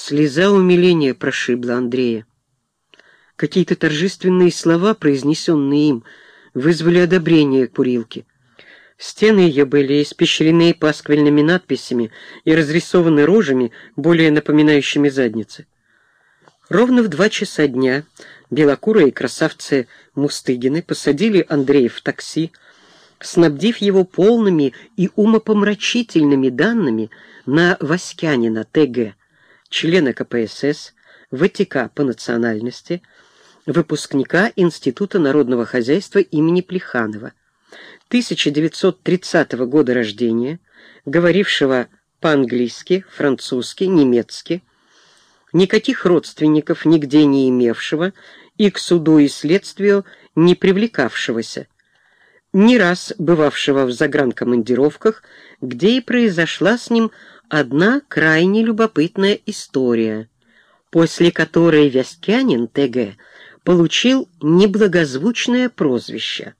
Слеза умиления прошибла Андрея. Какие-то торжественные слова, произнесенные им, вызвали одобрение курилки. Стены ее были испещрены пасквильными надписями и разрисованы рожами, более напоминающими задницы. Ровно в два часа дня белокурые красавцы Мустыгины посадили Андрея в такси, снабдив его полными и умопомрачительными данными на Васькянина Т.Г., члена КПСС, ВТК по национальности, выпускника Института народного хозяйства имени Плеханова, 1930 года рождения, говорившего по-английски, французски, немецки, никаких родственников нигде не имевшего и к суду и следствию не привлекавшегося, не раз бывавшего в загранкомандировках, где и произошла с ним одна крайне любопытная история, после которой Вяскянин Т.Г. получил неблагозвучное прозвище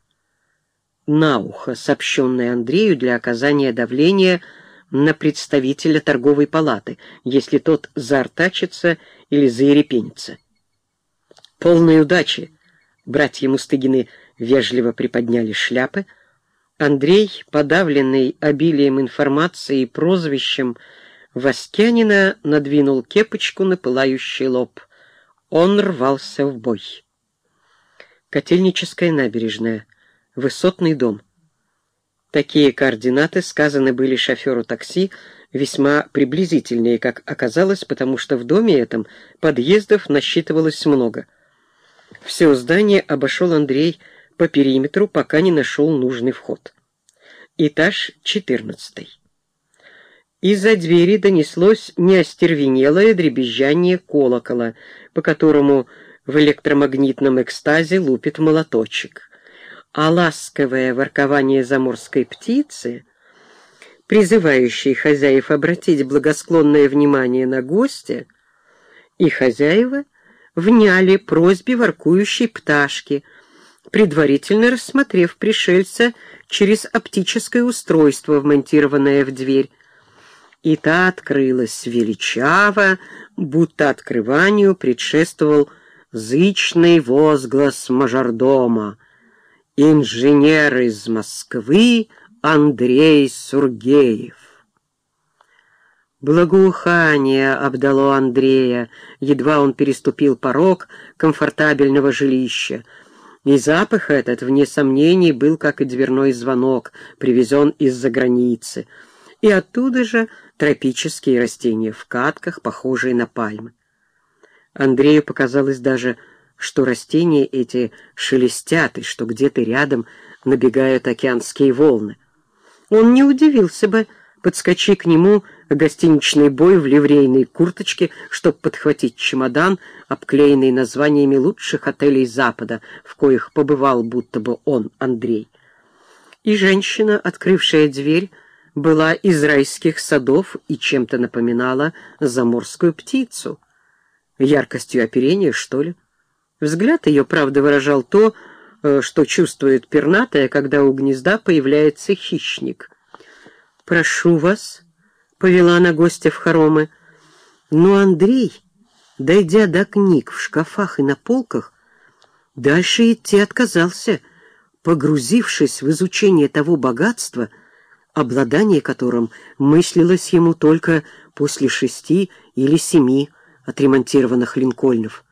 на ухо, сообщенное Андрею для оказания давления на представителя торговой палаты, если тот заортачится или заерепенится. Полной удачи! Братья Мустыгины вежливо приподняли шляпы. Андрей, подавленный обилием информации и прозвищем, Васькянина надвинул кепочку на пылающий лоб. Он рвался в бой. Котельническая набережная — высотный дом. Такие координаты сказаны были шоферу такси, весьма приблизительные, как оказалось, потому что в доме этом подъездов насчитывалось много. Все здание обошел Андрей по периметру, пока не нашел нужный вход. Этаж четырнадцатый. Из-за двери донеслось неостервенелое дребезжание колокола, по которому в электромагнитном экстазе лупит молоточек а ласковое воркование заморской птицы, призывающей хозяев обратить благосклонное внимание на гостя, и хозяева вняли просьбе воркующей пташки, предварительно рассмотрев пришельца через оптическое устройство, вмонтированное в дверь. И та открылась величаво, будто открыванию предшествовал зычный возглас мажордома — инженер из Москвы Андрей Сургеев. Благоухание обдало Андрея, едва он переступил порог комфортабельного жилища. И запах этот, вне сомнений, был как и дверной звонок, привезен из-за границы. И оттуда же тропические растения в катках, похожие на пальмы. Андрею показалось даже, что растения эти шелестят и что где-то рядом набегают океанские волны. Он не удивился бы, подскочи к нему гостиничный бой в ливрейной курточке, чтобы подхватить чемодан, обклеенный названиями лучших отелей Запада, в коих побывал будто бы он, Андрей. И женщина, открывшая дверь, была из райских садов и чем-то напоминала заморскую птицу. Яркостью оперения, что ли? Взгляд ее, правда, выражал то, э, что чувствует пернатая, когда у гнезда появляется хищник. «Прошу вас», — повела она гостя в хоромы. Но Андрей, дойдя до книг в шкафах и на полках, дальше идти отказался, погрузившись в изучение того богатства, обладание которым мыслилось ему только после шести или семи отремонтированных линкольнов.